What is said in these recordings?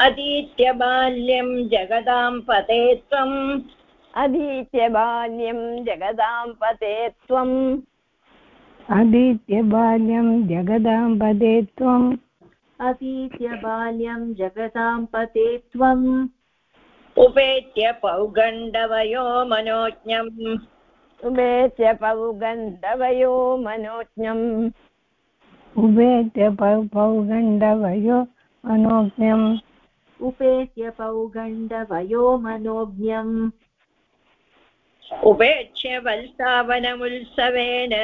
अधीत्य बाल्यं जगदां पते त्वम्। अधीत्य बाल्यं जगदां पते त्वम्। अधीत्य बाल्यं जगदां पदे त्वम्। अधीत्य बाल्यं जगदां पते त्वम्। उपेत्य पौगण्डवयो मनोज्ञम्। उपेत्य पौगण्डवयो मनोज्ञम्। उपेत्य पौगण्डवयो मनोज्ञम्। उपेत्य पौगण्डवयो मनोज्ञम् उपेक्ष्य वल्सावनमुत्सवेन।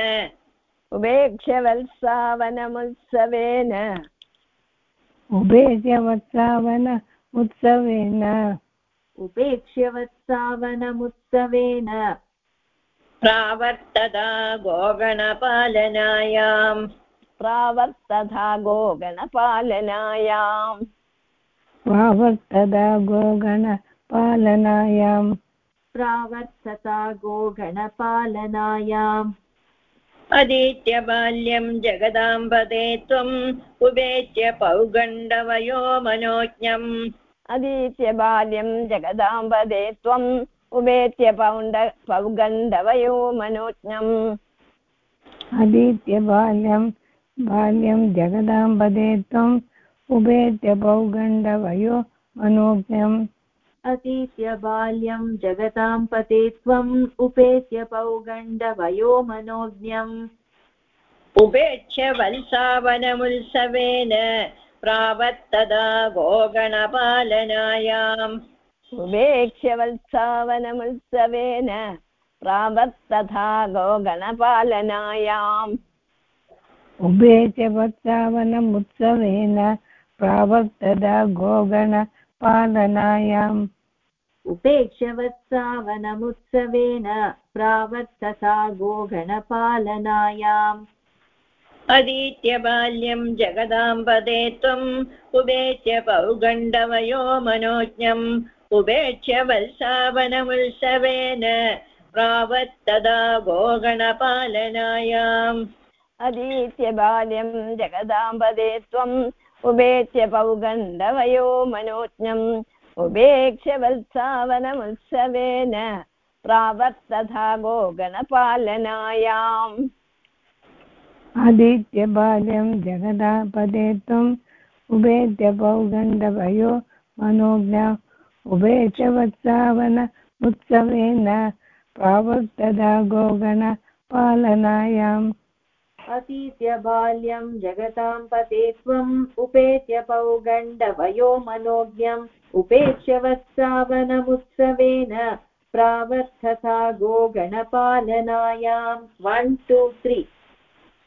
उपेक्ष्य वल्सावनमुत्सवेन। उपेक्ष्य वत्सावन उत्सवेन उपेक्ष्य वत्सावनमुत्सवेन। प्रावर्तदा गोगणपालनायाम्। प्रावर्तथा गोगणपालनायाम्। प्रावर्तदा गोगणपालनायाम् प्रावर्तता गोगणपालनायाम् अधीत्य बाल्यं जगदाम्बदे त्वम् उपेत्य पौगण्डवयो मनोज्ञम्। अधीत्य बाल्यं जगदाम्बदे त्वम् उपेत्य पौण्ड पौगण्डवयो मनोज्ञम्। अधीत्य बाल्यं बाल्यं जगदाम्बदे त्वम् उपेत्य पौगण्डवयो मनोज्ञम् अतीत्य बाल्यं जगतां पते त्वम् उपेत्य पौगण्डवयो मनोज्ञम्। उपेक्ष्य वल्सावनमुत्सवेन प्रावत्तदा गोगणपालनायाम्। उपेक्ष्य वत्सावनमुत्सवेन प्रावत्तथा गोगणपालनायाम्। उपेत्य वत्सावनमुत्सवेन प्रावर्तदा गोगणपालनायाम् उपेक्ष्य वत्सावनमुत्सवेन प्रावर्तता गोगणपालनायाम्। अधीत्य बाल्यं जगदाम्बदे त्वम् उपेत्य पौगण्डवयो मनोज्ञम्। उपेक्ष्य वल्सावनमुत्सवेन प्रावत्तदा गोगणपालनायाम्। अधीत्य बाल्यं जगदाम्बदे त्वम् उपेत्य पौगण्डवयो मनोज्ञम् उपेक्ष्य वत्सावनमुत्सवेन प्रावर्तथा गोगणपालनायाम् आदित्य बाल्यं जगदापदे त्वम्। उभेत्य पौगण्डवयो मनोज्ञ उभेच वत्सावन उत्सवेन प्रावर्तदा गोगणपालनायाम् अतीत्य बाल्यं जगतां पते त्वम् उपेत्य पौगण्डवयो मनोज्ञम्। उपेक्ष्य वत्सावनमुत्सवेन प्रावर्तता गोगणपालनायाम् वन् टु त्री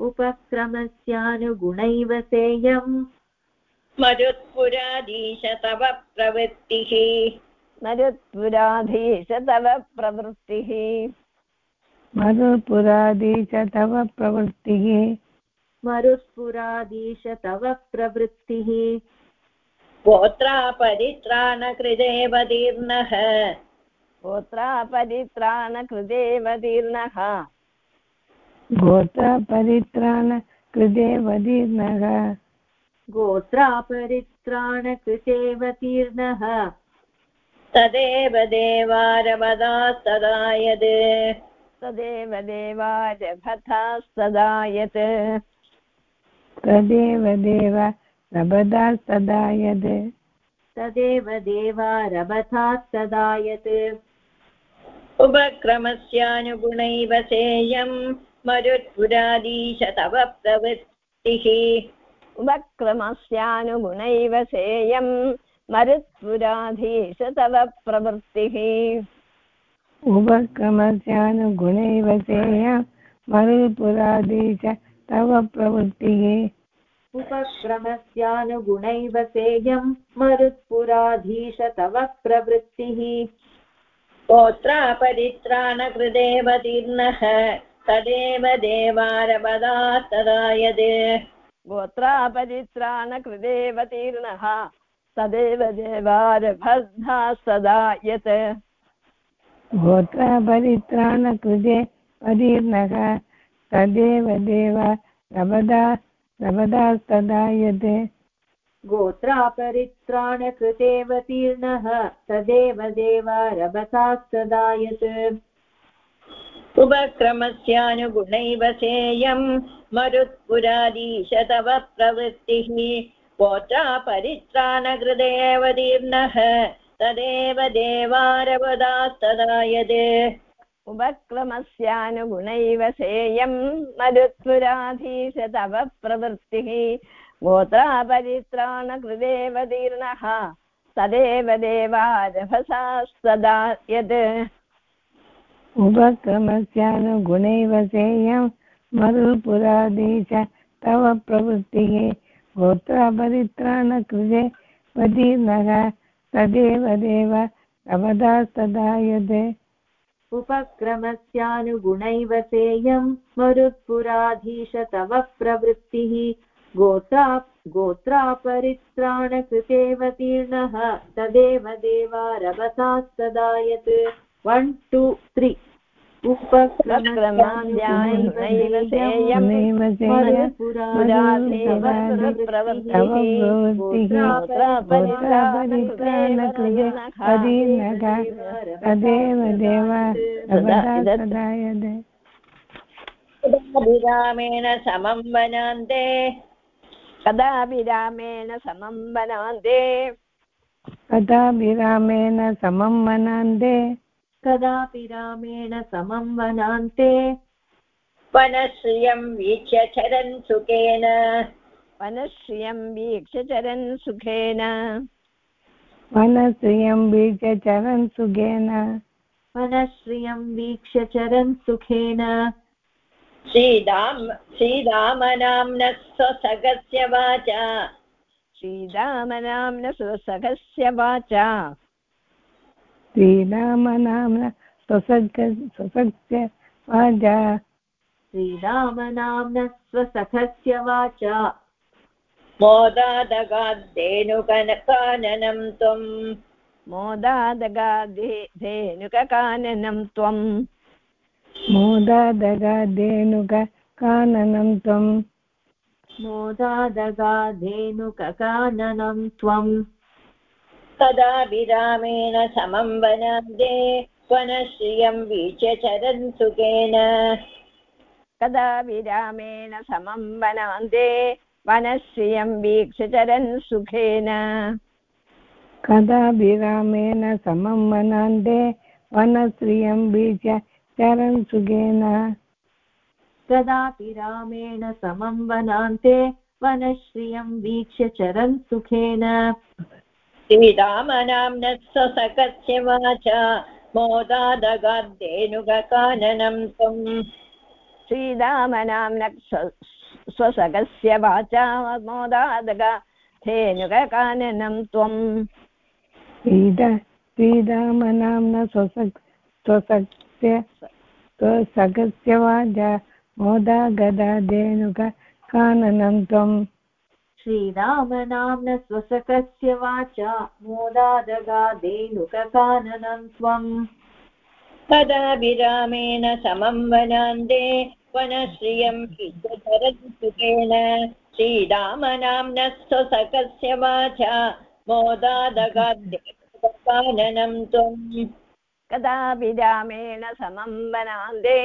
उपक्रमस्यानुगुणैव सेयम्। मरुत्पुराधीश तव प्रवृत्तिः। मरुत्पुराधीश तव प्रवृत्तिः। मरुपुराधीश तव प्रवृत्तिः। मरुत्पुराधीश तव प्रवृत्तिः। गोत्रापरित्राणकृदेवदीर्णः गोत्रापरित्राणकृदेव दीर्णः गोत्रपरित्राणकृदेवदीर्णः गोत्रापरित्राणकृतेवतीर्णः तदेव देवारमदा सदा यद् तदेव देवाजभथा सदा यत् तदेव देव रभदा सदा यद् तदेव देवा सदा यत् उपक्रमस्यानुगुणैव सेयम्। मरुत्पुराधीश तव प्रवृत्तिः। उपक्रमस्यानुगुणैव सेयम् मरुत्पुराधीश तव प्रवृत्तिः। उपक्रमस्यानुगुणैव सेय मरुपुराधीश तव प्रवृत्तिः। उपक्रमस्यानुगुणैव सेयं मरुत्पुराधीश तव प्रवृत्तिः। गोत्रापरित्राणकृदेवतीर्णः तदेव देवारपदा तदा यद् गोत्रापरित्राणकृदेवतीर्णः तदेव देवारभद्धा सदा यत् गोत्रपरित्राणकृते पदीर्णः तदेव देव रवदा रवदास्तदा यत् गोत्रापरित्राणकृतेऽवतीर्णः तदेव देवारभसास्तदा यत् उपक्रमस्यानुगुणैव सेयं मरुत्पुराधीश तव प्रवृत्तिः गोत्रापरित्राणकृदेवतीर्णः तदेव देवारपदास्तदा यद् उपक्रमस्यानुगुणैव सेयं मरुत्पुराधीश तव प्रवृत्तिः गोत्रापरित्राणकृदेव दीर्णः तदेव देवारभसा सदा यत् उपक्रमस्यानुगुणैव सेयं मरुपुराधीश तव प्रवृत्तिः गोत्रापरित्राणकृते पदीर्णः तदेव देव रवदास्तदा यत्। उपक्रमस्यानुगुणैव सेयं मरुत्पुराधीश तव प्रवृत्तिः गोत्रा गोत्रापरित्राणकृतेऽवतीर्णः तदेव देवारभसास्तदा यत्। वन् टु त्री तदेव देव विरामेण समं वनान्ते कदा विरामेण समं वनान्ते कदा विरामेण समं वनान्ते। कदापि रामेण समं वनान्ते। वनश्रियं वीक्ष्य चरन् सुखेन। वनश्रियं वीक्ष्य चरन् सुखेन। वनश्रियं वीक्ष्य चरन् सुखेन। वनश्रियं वीक्ष्य चरन् सुखेन। श्रीदाम श्रीरामनाम्नः स्वसगस्य वाचा। श्रीरामनाम्न सुसखस्य वाचा। श्रीरामनाम्न स्वसग स्वसस्य वाजा श्रीरामनाम्नः स्वसखस्य वाचा। मोदादगाद्धेनुकनकाननं त्वम् मोदादगाधेनुककाननं त्वम् मोदादगाधेनुक काननं त्वं। मोदादगाधेनुककाननं त्वम् कदा विरामेण समं वनान्ते वनश्रियं वीक्ष्य चरन् सुखेन। कदा विरामेण समं वनान्ते वनश्रियं वीक्ष्य चरन् सुखेन। कदा विरामेण समं वनान्ते वनश्रियं बीज चरन् सुखेन। कदापि रामेण समं वनान्ते वनश्रियं वीक्ष्य चरन् सुखेन। श्रीरामनाम्नः स्वसखस्य वाचा मोदादगाद्धेनुककाननं त्वम् श्रीरामनाम्न स्वसखस्य वाचा मोदादगा धेनुककाननं त्वम् श्रीरामनाम्न स्वसक् स्वसक्स्य स्वसखस्य वाजा मोदा गदा धेनुक काननं त्वम् श्रीरामनाम्न स्वसखस्य वाचा मोदादगाधेनुककाननं त्वम् कदा विरामेण समं वनान्ते वनश्रियं विद्यचरन् सुखेन श्रीरामनाम्नः स्वसखस्य वाचा मोदादगाद्धेनुककाननं त्वम् कदा विरामेण समं वनान्ते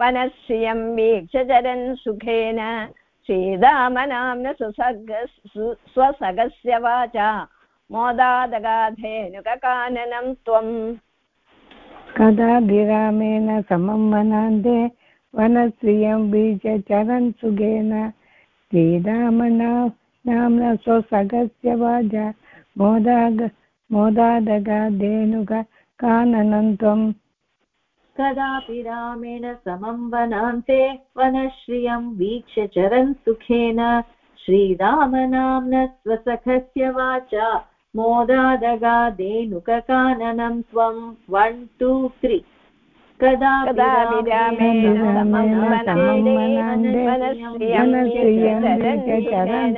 वनश्रियं वीक्ष्य चरन् सुखेन। श्रीरामनाम्न सुसर्ग स्वसगस्य वाचा। मोदादगाधेनुककाननं त्वम्। कदा विरामेण समं वनान्ते, वनश्रियं बीज चरन् सुखेन श्रीरामना नाम्ना स्वसगस्य वाजा मोदाग मोदादगाधेनुक काननं त्वम्। कदापि रामेण समं वनान्ते वनश्रियं वीक्ष्य चरन् सुखेन। श्रीरामनाम्न स्वसखस्य वाचा। मोदादगादेनुककाननं त्वं। वन् टु त्रि कदा विरामे समं मनश्रियं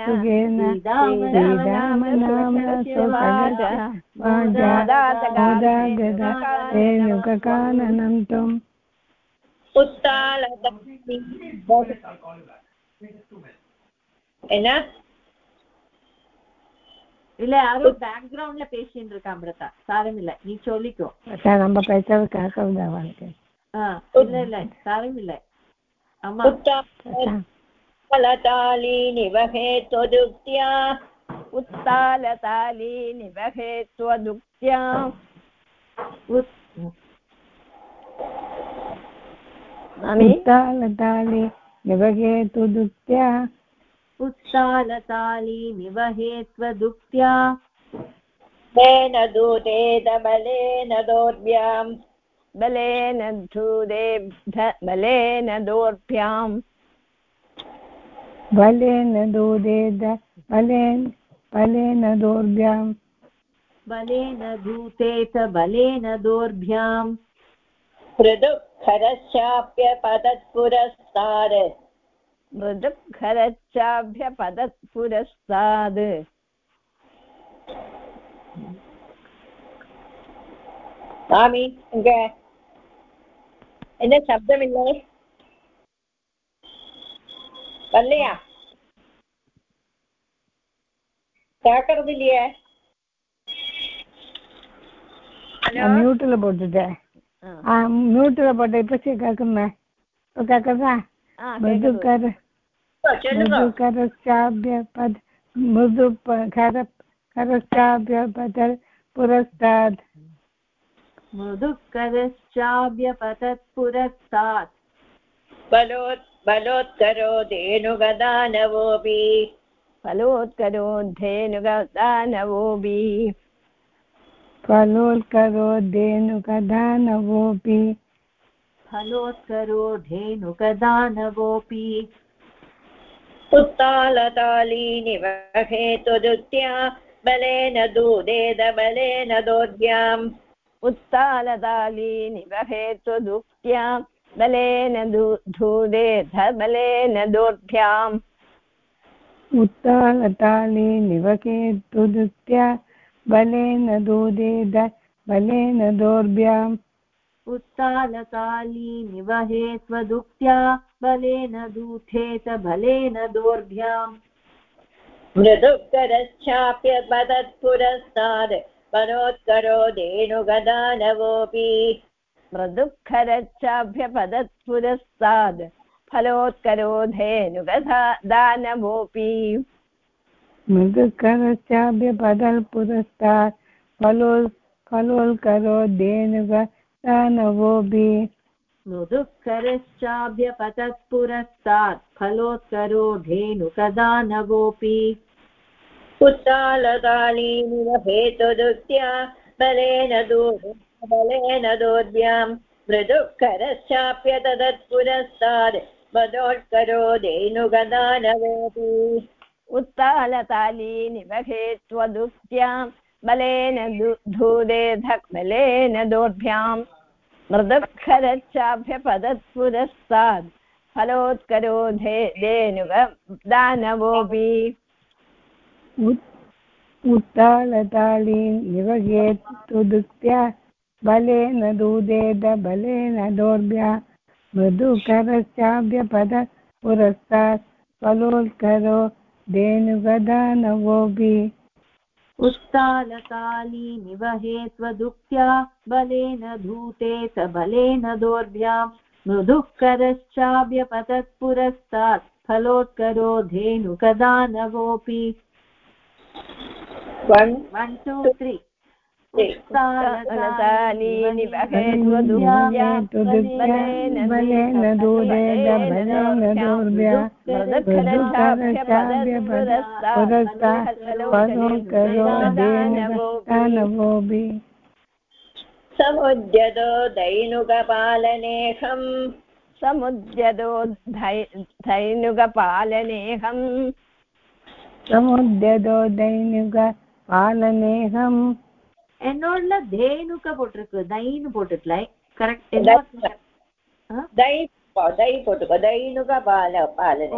सुखेन श्रीरामनामसोदागदानुककाननं त्वम् उत्ताल இல்ல யாரோ பேக்ரவுண்ட்ல பேசிட்டு இருக்கா அமிர்தா சாரம் இல்ல நீ சொல்லிக்கோ நம்ம பேசுறது கேட்கறது அவனுக்கு ஆ, இல்ல இல்ல சாரம் இல்ல ஆமா उत्तालताली निवहे त्वदुक्त्या उत्तालताली निवहे त्वदुक्त्या உத்- मामि उत्तालताले निवगे तुदुक्त्या उत्तालताली निवहे त्वदुक्त्या तेन दूतेन बलेन दोर्भ्याम्। बलेन धूदेभ्य बलेन दोर्भ्याम्। बलेन दूदेद बलेन बलेन दोर्भ्याम्। बलेन धूतेत बलेन दोर्भ्याम्। मृदुःखरश्चाप्यपतत्पुरस्तार मृदुःखरच्चाभ्यपदत् पुरस्ताद् சாமி இங்க என்ன சப்தம் இல்லை வரலையா கேட்கறது இல்லையே ஹலோ மியூட்ல போட்டுட்டேன் மியூட்ல போட்ட இப்ப சரி கேட்குமே இப்ப கேட்கறதா मृदुकर मृदुकरश्चाभ्यपद मृदु कर करश्चाभ्यपतत् पुरस्तात् मृदुकरश्चाभ्यपतत् पुरस्तात् बलोत् बलोत्करोदेनुगदानवोऽपि फलोत्करो धेनुगदानवोऽपि फलोत्करो धेनुकदानवोऽपि फलोत्करो धेनुकदानवोऽपि उत्तालताली निवहेतुदुत्या बलेन दूदेद बलेन दोर्भ्याम् उत्तालताली निवहे त्वदुक्त्या बलेन धू- धूदेध बलेन दोर्भ्याम् उत्तालताले निवके तुदुत्या बलेन दूदेद बलेन दोर्भ्याम् उत्तालकाली निवहे त्वदुक्त्या बलेन दूथेत बलेन दोर्भ्याम्। मृदुकरश्चाप्य मृदुःकरश्चाप्यपतत्पुरस्तात् मनोत्करो धेनुगदानवोऽपि। मृदुःखरच्चाभ्यपदत् पुरस्ताद् फलोत्करो धेनुगधा दानवोऽपि मृदुकरश्चाभ्यपदल् पुरस्तात् फलोल् फलोल्करो धेनुकदानवोऽपि मृदुःकरश्चाभ्यपतत् पुरस्तात् फलोत्करो धेनुकदानवोऽपि। उत्तालताली निवहेतुदुत्या बलेन बलेन दोर्भ्याम् मृदुःकरश्चाप्यतदत्पुरस्तात् मनोत्करो धेनुगदानवोऽपि उत्तालताली निवहे त्वदुक्त्या बलेन दु- धूदेध बलेन दोर्भ्याम् मृदुःखरच्चाभ्यपदत् पुरस्ताद् फलोत्करो धे धेनुग दानवोऽपि उत्- उत्तालताली निवगेत् बलेन दूदेद बलेन दोर्भ्या। मृदुकरश्चाभ्यपद पुरस्तात् फलोत्करो धेनुगदानवोऽपि। उत्तालकाली निवहे त्वदुक्त्या बलेन धूते स बलेन दोर्भ्याम् मृदुःकरश्चाभ्यपतत् पुरस्तात् फलोत्करो धेनुकदानवोऽपि वन् टु त्री उत्तालताली निवहे त्वदुक्त्या तुदुक्त्या बलेन दूदेद बलेन दोर्भ्या मृदुःखरच्चाभ्यपदत् पुरस्तात् फलोत्करो समुद्यतो दैनुकपालनेहम् समुद्यतो धै- समुद्यतो दैनिक पालनेहम् என்னோடல தேனுக்க போட்டிருக்கு தைன்னு போட்டுக்கல கரெக்ட் தை போட்டுக்கோ தைனுக பால பால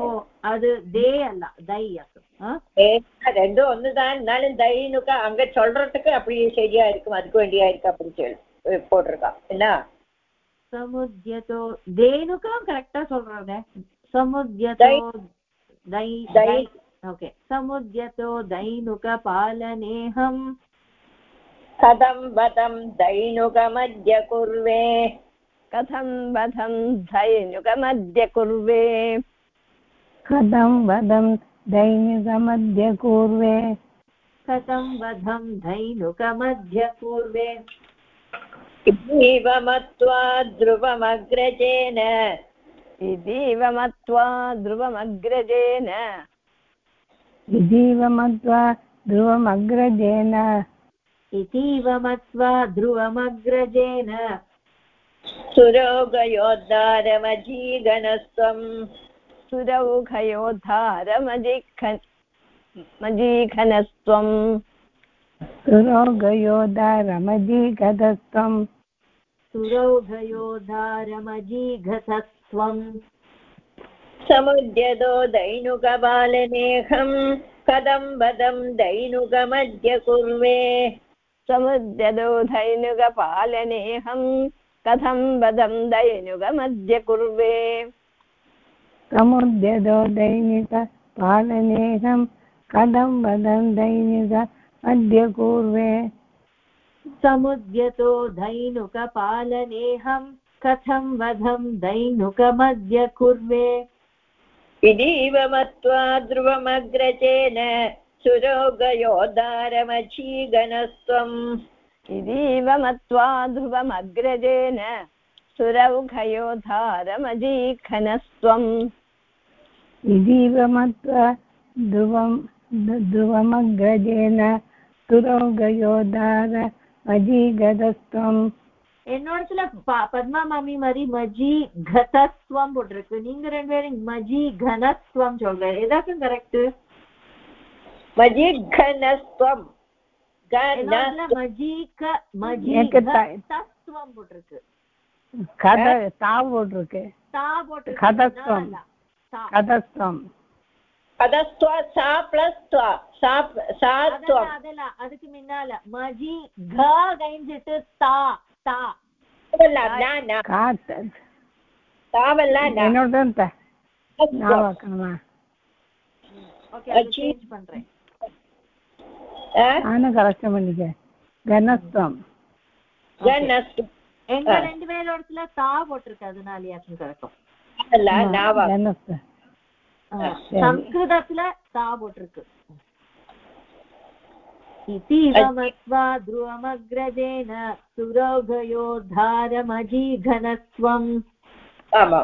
அது தே அல்ல தை ரெண்டும் ஒண்ணுதான் இருந்தாலும் தைனுக்க அங்க சொல்றதுக்கு அப்படி சரியா இருக்கும் அதுக்கு வேண்டியா இருக்கு அப்படி சொல்லி போட்டிருக்கான் என்ன சமுத்தியதோ தேனுக்கும் கரெக்டா சொல்றாங்க சமுத்தியதோ தை ஓகே சமுத்தியதோ தைனுக பாலநேகம் कथं वदं दैनुकमद्य कुर्वे। कथं वधं धैनुकमद्य कुर्वे? कथं वदं दैनिकमद्य कुर्वे? कथं वधं धैनुकमध्य पूर्वे इव मत्वा ध्रुवमग्रजेन। इतीव मत्वा ध्रुवमग्रजेन। इतीव मत्वा ध्रुवमग्रजेन। इतीव मत्वा ध्रुवमग्रजेन। सुरोगयोद्धारमजीगणस्त्वम् सुरौखयोद्धारमजिख मजीखनस्त्वम् सुरोगयोदारमजीगतस्त्वं सुरौघयोद्धारमजीघतस्त्वम् समुद्यतो दैनुकबालनेहम्। कथं वदं दैनुकमद्य कुर्वे। समुद्यदो धैनुगपालनेऽहं कथं वदं दैनुगमद्य कुर्वे समुद्यतो दैनिकपालनेहं कथं वदं दैनिक अद्य कुर्वे समुद्यतो धैनुकपालनेऽहं कथं वधं दैनुकमद्य कुर्वे इतीव मत्वा ध्रुवमग्रजेन सुरोगयोद्धारमजीगणस्त्वम् इतीव मत्वा ध्रुवमग्रजेन सुरौखयोद्धारमजीखनस्त्वम् इतीव मत्वा ध्रुवं ध्रुवमग्रजेन तुरोगयोदार अजीगतस्त्वम् என்னோடத்துல ப- பத்மா மாமி மாதிரி மஜி கதஸ்வம் போட்டிருக்கு நீங்க ரெண்டு பேரும் மஜி கனஸ்வம் சொல்ற ஏதாச்சும் கரெக்ட் மஜிகனஸ்வம் மஜிக மஜிகஸ்வம் போட்டிருக்கு கத தா போட்டிருக்கு தா போட்டிருக்கு கதஸ்வம் கதஸ்வம் கதஸ்துவா சா பிளஸ் துவா சா சா துவம் அதெல்லாம் அதுக்கு முன்னால மஜி க கழிஞ்சிட்டு தா தா என்னோட நான் ஓகே சேஞ்ச் பண்றேன் अ? நானும் கரெக்ஷன் பண்ணிக்க கனஸ்தம் घनस्तु எங்க ஆ. ரெண்டு பேரோடத்துல தா போட்டிருக்கு அதனாலயாச்சும் கரெக்டும் तावल्ल नाव கனஸ்தம் சரி. சம்ஸ்கிருதத்துல தா போட்டிருக்கு इतीव मत्वा ध्रुवमग्रजेन सुरौघयोद्धारमजीघनस्त्वम् ஆமா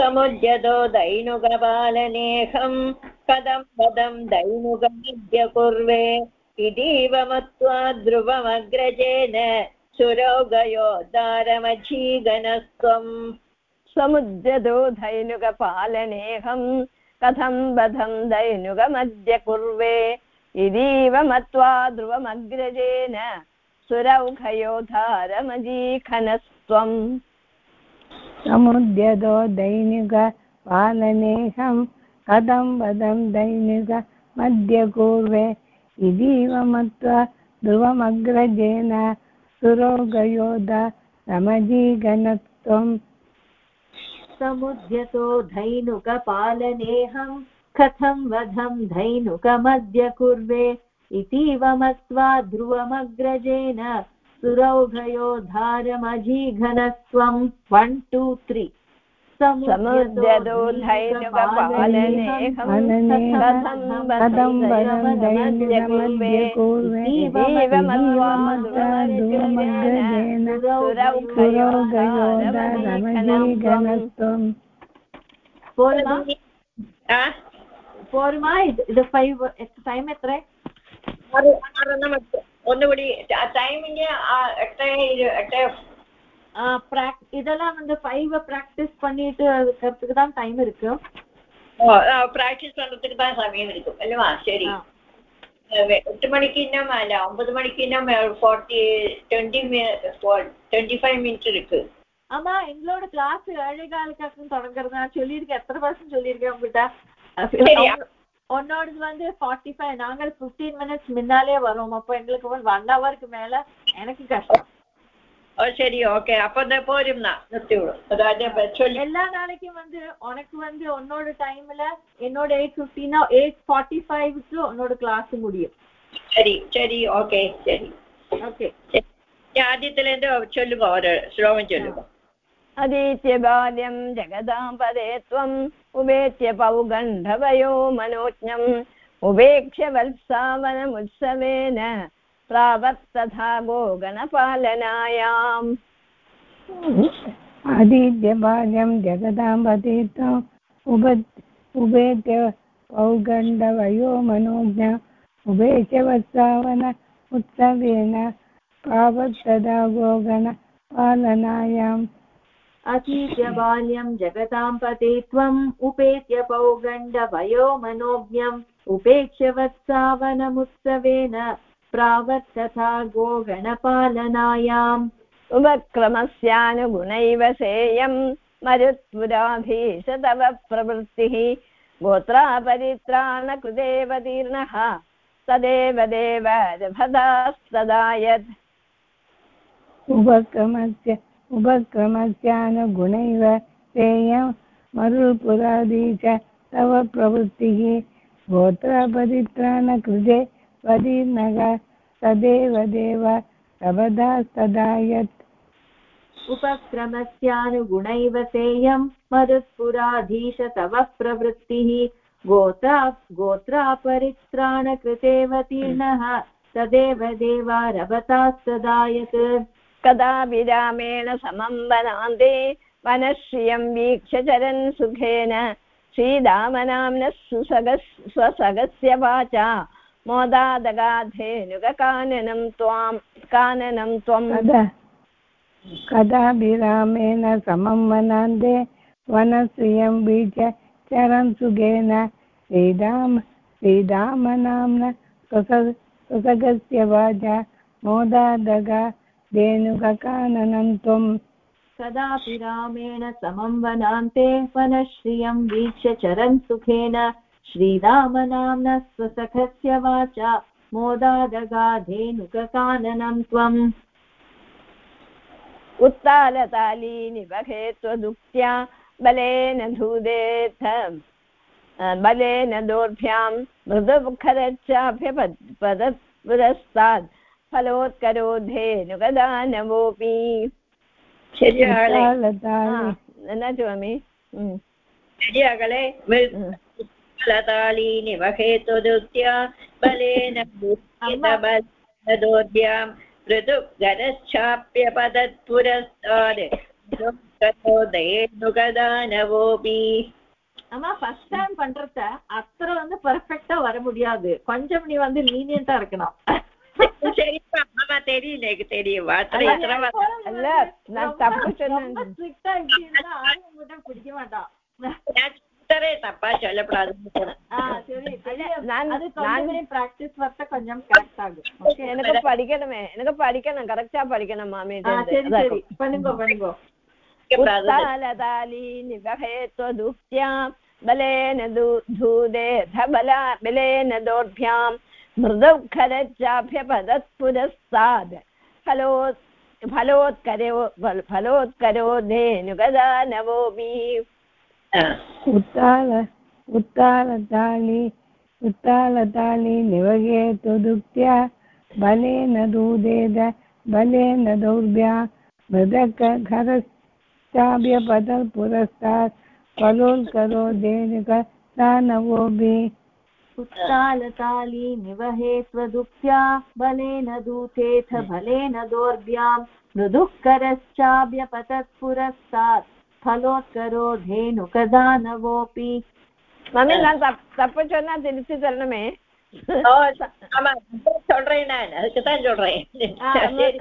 समुद्यतो दैनुकपालनेहम् कथं पदं दैनुकमद्य कुर्वे इतीव मत्वा ध्रुवमग्रजेन सुरोगयोद्धारमजीगणस्त्वम् समुद्यतो धैनुगपालनेऽहं कथं वधं दैनुगमद्य कुर्वे इदीव मत्वा ध्रुवमग्रजेन सुरौखयोधारमजीखनस्त्वम् समुद्यतो दैनिक कथं वदं दैनिक मध्य कुर्वे इतीव मत्वा ध्रुवमग्रजेन सुरोगयोध रमजीगणत्वम् समुद्यतो धैनुकपालनेऽहं कथं वधं धैनुकमद्य कुर्वे इतीव मत्वा ध्रुवमग्रजेन सुरौघयोद्धारमजीघनस्त्वम् वन् टु त्री वधं वदं दैनिक ഒന്നുകൂടി ടൈമിങ് இதெல்லாம் வந்து ஃபைவ் ப்ராக்டிஸ் பண்ணிட்டு அதுக்கிறதுக்கு தான் டைம் இருக்கு പ്രാക്ടീസ് പண்றதுக்கு தான் സമയം എടുക്കും അല്ലവാ ശരി എട്ട് മണിക്ക് ഇന്നും അല്ല ഒമ്പത് മണിക്ക് ഇന്നും forty twenty twenty five minute இருக்கு ஆமா எங்களோட கிளாஸ் ஏழே காலுக்கு தொடங்குறதா சொல்லியிருக்கேன் எத்தனை வருஷம் சொல்லியிருக்கேன் உங்ககிட்ட ஒன்னோடது வந்து ஃபார்ட்டி ஃபைவ் நாங்கள் ஃபிஃப்டீன் மினிட்ஸ் முன்னாலே வரோம் அப்போ எங்களுக்கு ஒரு ஒன் ஹவருக்கு மேல எனக்கு கஷ்டம் சரி ஓகே அப்போ இந்த எல்லா நாளைக்கும் வந்து உனக்கு வந்து உன்னோட டைம்ல என்னோட எயிட் பிப்டீனா எயிட் ஃபார்ட்டி ஃபைவ்க்கு உன்னோட கிளாஸ் முடியும் சரி சரி ஓகே சரி ஓகே ആദ്യത്തിലേന്തോ ചൊല്ലുക ഓരോ ശ്ലോകം ചൊല്ലുക അതീത്യ ബാല്യം ജഗദാംബദേ ത്വം उपेत्य पौगण्धवयो मनोज्ञम्। उपेक्ष्य वत्सावनमुत्सवेन प्रावत्तथा गोगणपालनायाम्। आदित्य बाल्यं जगदां पतित्वम् उप उपेत्य पौगण्डवयो मनोज्ञ। उपेत्य वत्सावन उत्सवेन प्रावत्तदा गोगणपालनायाम्। अतीत्य बाल्यं जगतां पते त्वम् उपेत्य पौगण्डवयो मनोज्ञम् उपेक्ष्य वत्सावनमुत्सवेन प्रावत्तथा गोगणपालनायाम्। उपक्रमस्यानुगुणैव सेयं मरुत्पुराधीश तव प्रवृत्तिः। गोत्रापरित्राणकृदेव तीर्णः तदेव देव रभदास्तदा यत् उपक्रमस्य उपक्रमस्यानुगुणैव तेयं मरुपुरादी च तव प्रवृत्तिः। गोत्रपरित्राणकृते वदीर्नग तदेव देव प्रबदास्तदा यत्। उपक्रमस्यानुगुणैव सेयं मरुत्पुराधीश तव प्रवृत्तिः। गोत्रा गोत्रापरित्राणकृतेव तीर्णः तदेव देवारभतास्तदा यत्। कदा विरामेण समं वनान्ते वनश्रियं वीक्ष्य चरन् सुखेन। श्रीरामनाम्नः सुसगस् स्वसगस्य वाचा। मोदादगाधेनुगकाननं त्वां काननं त्वं। कदा? विरामेण समं वनान्ते वनश्रियं बीज चरन् सुखेन? श्रीराम श्रीरामनाम्न सुसगस्य वाचा। मोदादगा धेनुककाननं त्वम् कदापि रामेण समं वनान्ते वनश्रियं वीक्ष्य चरन् सुखेन। श्रीरामनाम्नः स्वसखस्य वाचा। मोदादगाधेनुककाननं त्वम्। उत्तालताली त्वदुक्त्या। बलेन धूदेथ बलेन दोर्भ्यां मृदुखरच्चाभ्यपदपुरस्तात् फलोत्करोधेनुगदानवोऽपि नचवामि शर्यागले फलतालीनिवहेतुदुत्या बलेन दोर्भ्यां ऋतुः गरश्चाप्य पतत्पुरस्ताद् கதோதயேனுகதானவோபி ஆனா ஃபர்ஸ்ட் டைம் பண்றத அத்தனை வந்து பெர்ஃபெக்ட்டா வர முடியாது கொஞ்சம் நீ வந்து லீனியன்ட்டா இருக்கணும் சரிப்பா ஆமா தெரியும் எனக்கு தெரியும் அத்தனை இத்தனை அல்ல நான் தப்பு சொன்னேன் ஸ்ட்ரிக்ட்டா இப்படி இருந்தா ஆர்வம் மட்டும் பிடிக்க மாட்டான் உத்தரே தப்பா சொல்லப்படாதுன்னு சொன்னேன். ஆ, சரி நான்- அது கொஞ்சமே பிராக்டிஸ் வரத்த கொஞ்சம் கரெக்ட் ஆகும் ஓகே எனக்கு படிக்கணுமே எனக்கு படிக்கணும் கரெக்டா படிக்கணும் மாமி ஆ, சரி சரி பண்ணுங்க பண்ணுங்க उत्तालताली निवहे त्वदुक्त्या बलेन दू- धूदेथ बला बलेन दोर्भ्यां मृदुखरच्चाभ्यपदत्पुरस्ताद् फलो, फलोत्करो फलोत्करो धेनुगदानवोऽपि ஆ. उत्ताल उत्तालताली उत्तालताली निवगे तुदुक्त्या, बलेन दूदेद, बलेन दौर्भ्या मृदकघरश्चाभ्यपतः पुरस्तात् फलोत्करो धेनुक दानवोऽपि उत्तालताली निवहे त्वदुक्त्या बलेन दूतेथ बलेन दोर्भ्यां मृदुः करश्चाभ्यपतत्पुरस्तात् फलोत्करो धेनुकदानवोऽपि மம்மி நான் தப் தப்பு சொன்னா திருத்தி தரணுமே ஆமா சொல்றேன் நான் அதுக்கு தான் சொல்றேன்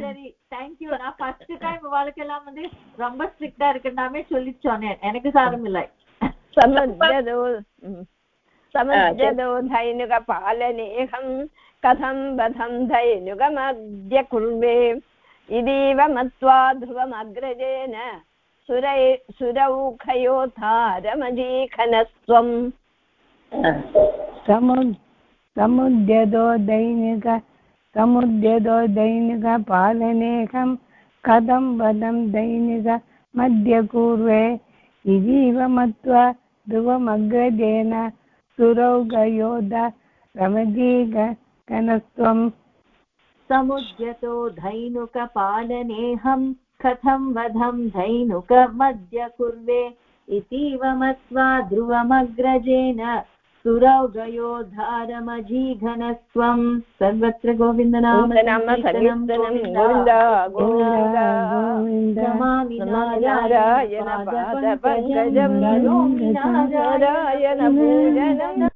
சரி தேங்க்யூ நான் ஃபர்ஸ்ட் டைம் வாழ்க்கையெல்லாம் வந்து ரொம்ப ஸ்ட்ரிக்டா இருக்குன்னாமே சொல்லி சொன்னேன் எனக்கு சாரம் இல்லை समुद्यदो समुद्यदो धैनुकपालनेऽहं कथं वधं धैनुकमद्य कुर्वे इदीव मत्वा ध्रुवमग्रजेन सुरै सुरौखयोथारमजीखनस्त्वम् समु समुद्यतो दैनिक समुद्यतो दैनिकपालनेकं कथं वदं दैनिक मध्यपूर्वे इजीव मत्वा ध्रुवमग्रजेन सुरौगयोध रमजीगनस्त्वम् समुद्यतो धैनुकपालनेऽहं कथं वधं धैनुकमद्य कुर्वे इतीव मत्वा ध्रुवमग्रजेन सुरौगयोद्धारमजीघनस्त्वं सर्वत्र गोविन्दनाम गोविन्द